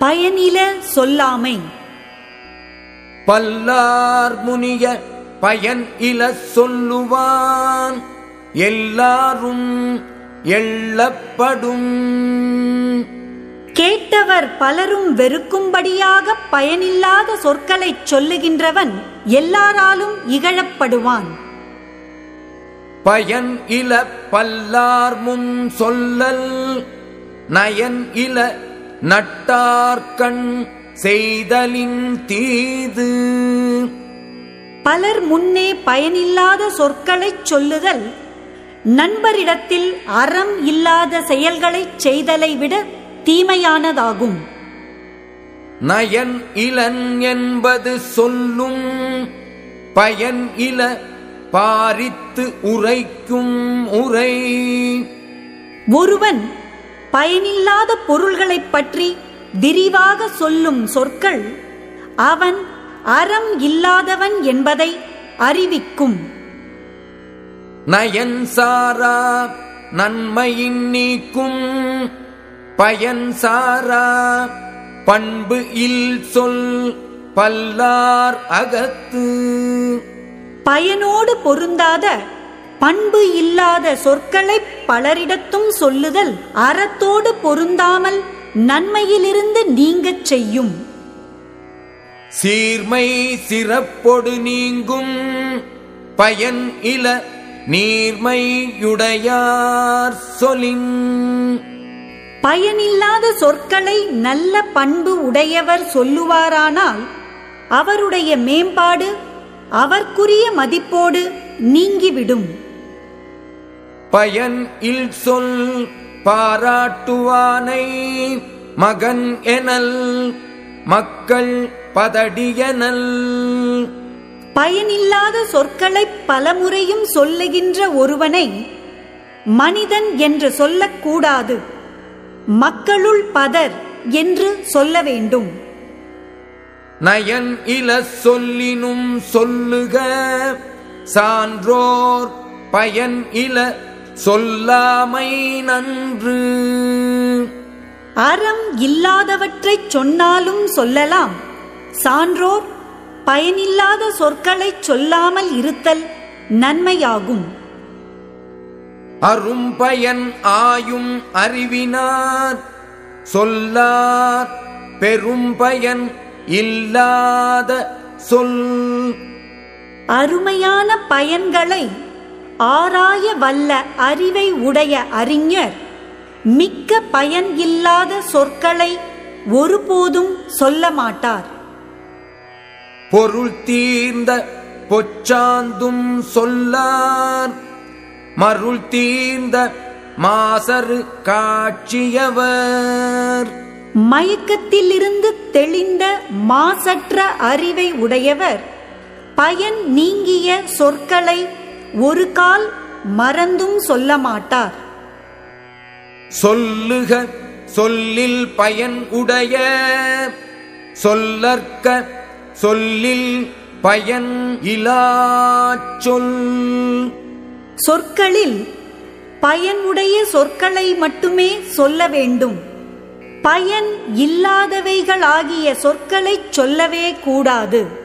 பயனில சொல்லாமை. பல்லார் முனிய பயன் இல சொல்லுவான். எல்லாரும் எள்ளப்படும். கேட்டவர் பலரும் வெறுக்கும்படியாக பயனில்லாத சொற்களைச் சொல்லுகின்றவன் எல்லாராலும் இகழப்படுவான். பயன் இல பல்லார் முன் சொல்லல் நயன் இல நட்டார்கண் செய்தலின் தீது. பலர் முன்னே பயனில்லாத சொற்களைச் சொல்லுதல் நண்பரிடத்தில் அறம் இல்லாத செயல்களைச் செய்தலை விட தீமையானதாகும். நயன் இளன் என்பது சொல்லும் பயன் இல பாரித்து உரைக்கும் உரை. ஒருவன் பயனில்லாத பொருள்களைப் பற்றி விரிவாக சொல்லும் சொற்கள் அவன் அறம் இல்லாதவன் என்பதை அறிவிக்கும். நயன் சாரா நன்மையின் நீக்கும். பயன் சாரா பண்பு இல் சொல் பல்லார் அகத்து. பயனோடு பொருந்தாத பண்பு இல்லாத சொற்களை பலரிடத்தும் சொல்லுதல் அறத்தோடு பொருந்தாமல் நன்மையிலிருந்து நீங்கச் செய்யும். சீர்மை சிறப்பொடு நீங்கும். பயன் இல நீர்மையுடையார் சொலின் பயனில்லாத சொற்களை நல்ல பண்பு உடையவர் சொல்லுவாரானால் அவருடைய மேம்பாடு அவர்க்குரிய மதிப்போடு நீங்கிவிடும். பயன் இல் சொல் பாராட்டுவானை மகன் எனல் மக்கள் பதடியனல். பயனில்லாத சொற்களை பலமுறையும் சொல்லுகின்ற ஒருவனை மனிதன் என்று சொல்லக்கூடாது. மக்களுள் பதர் என்று சொல்ல வேண்டும். நயன் இல சொல்லினும் சொல்லுக சான்றோர் பயன் இல சொல்லாமை நன்று. அறம் இல்லாதவற்றைச் சொன்னாலும் சொல்லலாம். சான்றோர் பயனில்லாத சொற்களைச் சொல்லாமல் இருத்தல் நன்மையாகும். அரும்பயன் ஆயும் அறிவினார். சொல்லார் பெரும்பயன் இல்லாத சொல். அருமையான பயன்களை ஆராய வல்ல அறிவை உடைய அறிஞர். மிக்க பயன் இல்லாத சொற்களை ஒருபோதும் சொல்ல மாட்டார். பொருள் தீர்ந்த பொச்சாந்தும் சொல்லார். மருள் தீர்ந்த மாசரு காட்சியவர். மயக்கத்திலிருந்து தெளிந்த மாசற்ற அறிவை உடையவர். பயன் நீங்கிய சொற்களை ஒரு கால் மறந்தும் சொல்ல மாட்டார். சொல்லுக சொல்லில் பயன் உடைய. சொல்லற்க சொல்லில் பயன் இலாச் சொல். சொற்களில் பயனுடைய சொற்களை மட்டுமே சொல்ல வேண்டும். பயன் இல்லாதவைகளாகிய சொற்களைச் சொல்லவே கூடாது.